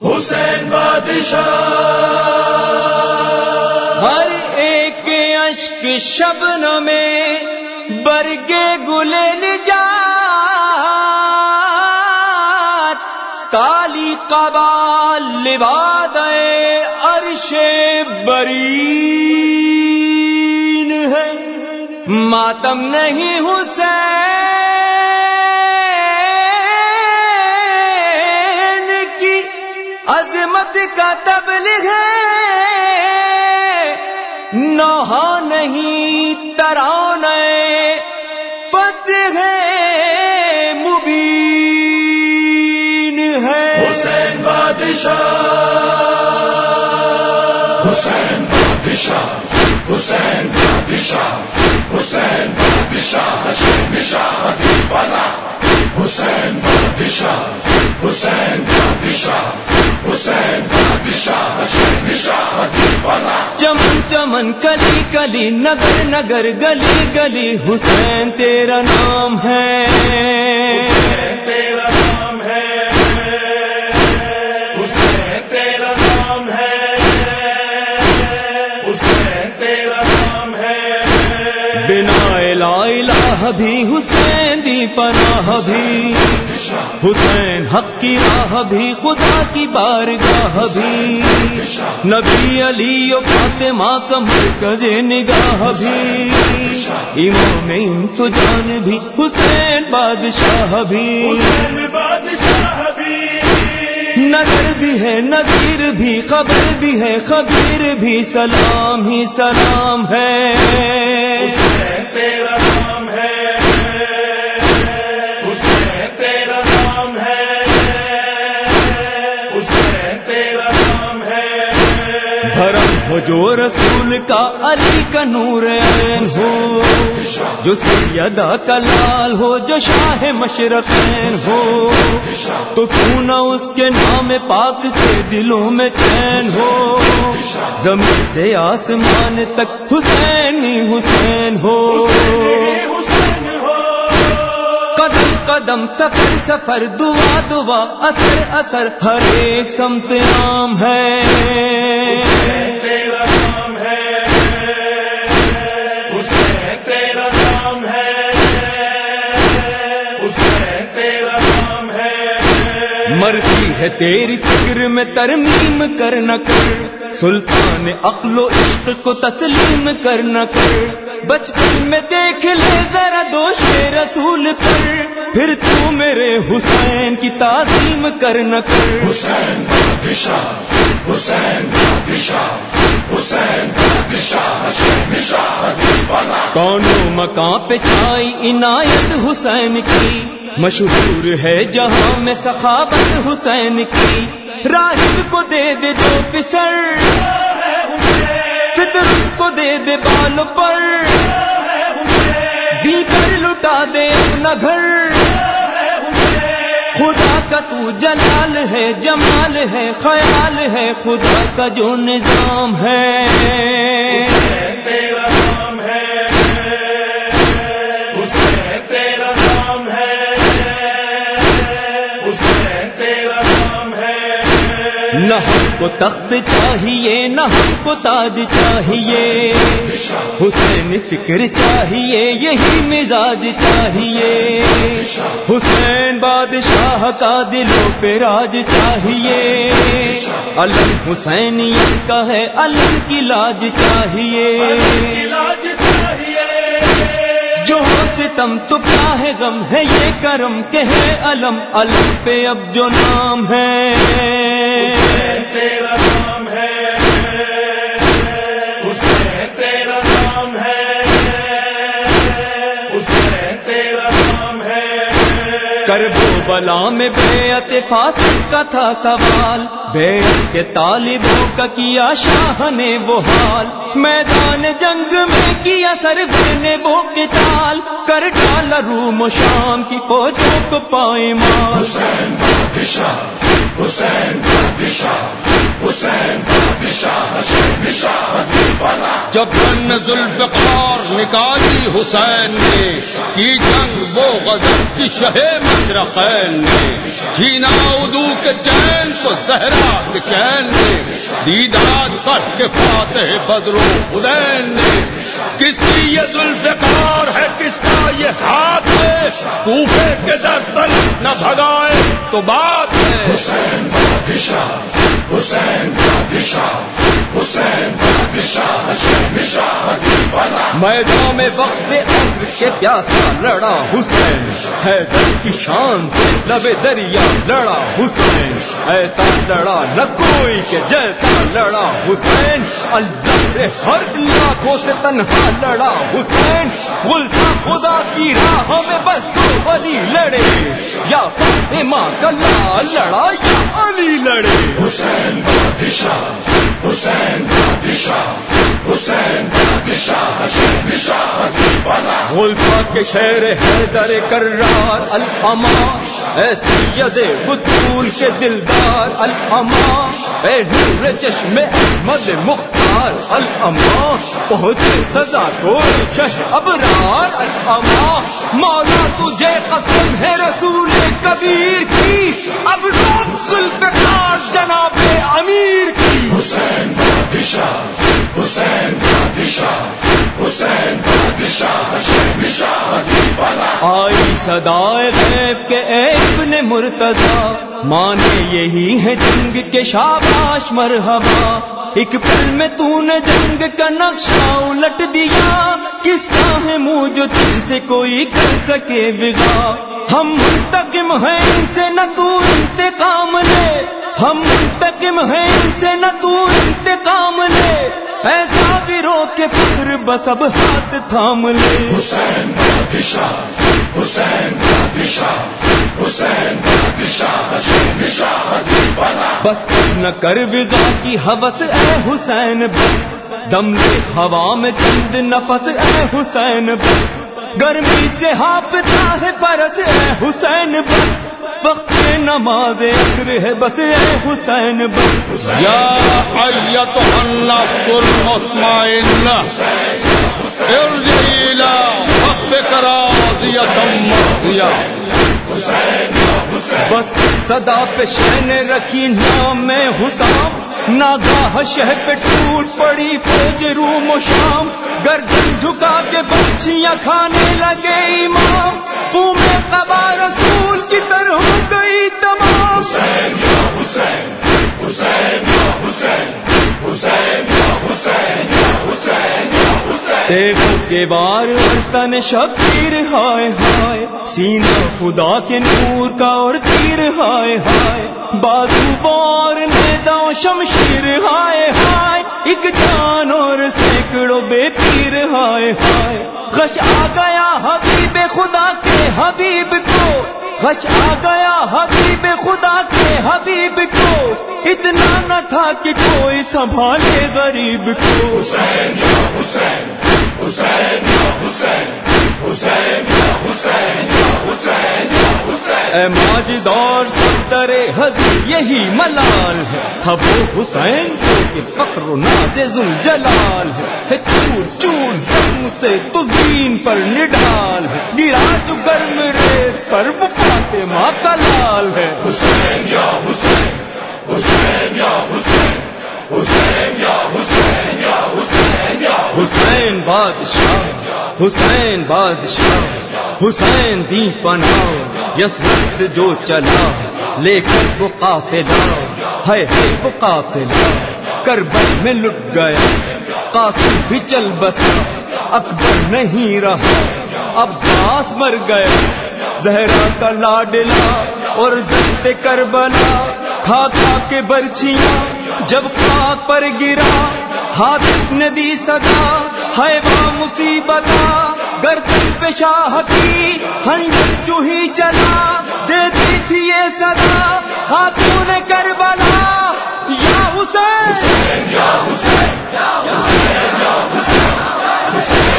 حسین بادشاہ۔ ہر ایک اشک شبن میں برگے گلے جا کالی قبال لباد عرش بری ہے۔ ماتم نہیں حسین کا تبلیغ ہے۔ نوحہ نہیں تران فتح مبین ہے۔ حسین بادشاہ۔ حسین بادشاہ حسین بادشاہ حسین بادشاہ، حسین شاہ حسین بادشاہ حسین بادشاہ۔ چمن چمن کلی کلی نگر نگر گلی گلی حسین تیرا نام ہے۔ تیرا نام ہے۔ حسین تیرا نام ہے۔ حسین تیرا نام ہے۔ بنا لا الہ بھی حسین دی پناہ بھی۔ حسین حق کی راہ بھی خدا کی بارگاہ بھی۔ نبی علی و فاطمہ کا مرکز نگاہ بھی۔ امام انس جان بھی۔ حسین بادشاہ بھی۔ نظر بھی ہے نذیر بھی خبر بھی ہے خبیر بھی سلام ہی سلام ہے۔ ہو جو رسول کا علی کا نور عین ہو جو سیدہ کا لال ہو، جو شاہ مشرقین ہو تو کیوں نہ اس کے نام پاک سے دلوں میں چین ہو؟ زمین سے آسمان تک حسین حسین ہو حسین ہو۔ قدم سفر سفر دعا دعا اثر اثر ہر ایک سمت نام ہے۔ مرضی ہے تیری فکر میں ترمیم کر نہ کر سلطان عقل و عشق کو تسلیم کر نہ کر۔ بچپن میں دیکھ لے ذرا دوش رسول پر۔ پھر تو میرے حسین کی تعظیم کر نہ کر۔ حسین حسین حسین کونوں مکان پہ چھائی عنایت حسین کی۔ مشہور ہے جہاں میں سخاوت حسین کی۔ راہب کو دے دے دو پسر۔ فطر کو دے دے بال پر۔ دی پر لٹا دے اپنا گھر۔ خدا کا تو جلال ہے، جمال ہے، خیال ہے، خدا کا جو نظام ہے۔ تیرا نام ہے حسین تیرا نام ہے۔ حسین تیرا نام ہے۔ نہ ہم کو تخت چاہیے، نہ ہم کو تاج چاہیے۔ حسین فکر چاہیے، یہی مزاج چاہیے۔ حسین بادشاہ کا دلوں پہ راج چاہیے۔ علم حسین کا ہے، علم کی لاج چاہیے۔ چاہیے جو ہو ستم تو کیا ہے، غم ہے، یہ کرم کہ ہے علم علم پہ اب جو نام ہے۔ تیرا نام ہے۔ حسین تیرا نام ہے۔ حسین تیرا نام ہے۔ کربو بلا میں بیعت فاطم کا تھا سوال۔ بیعت کے طالبوں کا کیا شاہ نے وہ حال۔ میدان جنگ میں کیا سر نے وہ کتال کر ڈالا روم و شام کی فوجوں کو پائے حسین حسین بادشاہ جب بن ذوالفقار نکالی حسین نے کی جنگ وہ غزل کی شہ مشرقین نے۔ جینا ادو کے چین کو زہرا کے چین نے۔ دیدار کر کے فاتح بدرو حسین نے۔ کس کی یہ ذوالفقار ہے کس کا یہ ہاتھ ہے کوفے کے در تل نہ بھگائے تو بات ہے۔ حسین بادشاہ حسین بادشاہ حسین بادشاہ میدان میں وقت کے پیاسا لڑا حسین۔ ہے در کی شان سے لب دریا لڑا حسین۔ ایسا لڑا نہ کوئی کے جیسا لڑا حسین۔ اللہ سے ہر لاکھوں سے تنہا لڑا حسین۔ گلتا خدا کی راہ میں بس تو ولی لڑے۔ یا فاطمہ کا لال لڑا یا علی لڑے۔ حسین بادشاہ حسین بادشاہ حسین بادشاہ ملکا کے شہر حیدر کرار الفما اے سید بطول کے دلدار الفما۔ اے نور چشم احمد ابرار الفما پہنچے سزا کو شہ ابرار الفما مولا تجھے قسم ہے رسول کبیر آئی سدائے غیب کے ابن مرتضا مانے یہی ہے جنگ کے شاباش مرحبا۔ ایک پل میں تو نے جنگ کا نقشہ الٹ دیا، کس کا ہے منہ جو تجھ سے کوئی کر سکے بگا ہم منتقم ہیں ان سے، نہ تو انتقام لے۔ ہم منتقم ہیں ان سے، نہ تو انتقام لے۔ ایسا بھی کے فکر بسب ہاتھ تھام لے۔ حسین بس نہ کر وغا کی حوث اے حسین بس۔ دم لے ہوا میں چند نفس اے حسین بس۔ گرمی سے ہاپتا ہے پرت اے حسین بس۔ وقت نماز ہے بس حسین بس۔ یا ارجعی الى ربک راضیتا مرضیہ۔ بس صدا پہ شہن رکھی نام میں حسام ناگاہ شہ پہ ٹوٹ پڑی فوج روم و شام۔ گردن جھکا کے بچیاں کھانے لگے امام۔ میں قبا رسول کی طرح گئی تمام۔ حسین یا حسین حسین یا حسین حسین یا حسین یا حسین کے بار تن شبیر ہائے ہائے، سینہ خدا کے نور کا اور تیر ہائے ہائے۔ بازو بار نیدا شمشیر ہائے ہائے، ایک جان اور سینکڑوں بے پیر ہائے ہائے۔ غش آ گیا حبیب خدا حبیب کو، غش آ گیا حبیب خدا کے حبیب کو۔ اتنا نہ تھا کہ کوئی سنبھالے غریب کو۔ حسین یا حسین حسین یا حسین۔ حسین یا حسین حسین حسین ماجد اور سر حضر یہی ملال ہے۔ اب حسین کو کہ فخر و ناز جلال ہے۔ چور چور زخم سے تو دین پر نڈال ہے۔ گرا جو گرم ریت پر وہ فاطمہ کا لال ہے۔ حسین یا حسین حسین یا حسین حسین یا حسین یا حسین۔ حسین بادشاہ حسین بادشاہ، حسین دی پناہ یسرت جو چلا، لے کر وہ قافلہ ہے وہ قافلہ کربل میں لٹ گیا، قاسم بھی چل بسا، اکبر نہیں رہا عباس مر گیا، زہرا کا لاڈلا اور جنتے کربلا کھا کھا کے برچیاں جب خاک پر گرا ہاتھ ندی دی صدا ہے وہ مصیبت گردن پہ شاہ کی ہنجر جو چلا دیتی تھی یہ صدا ہاتھوں نے کربلا یا یا حسین یا حسین یا حسین یا حسین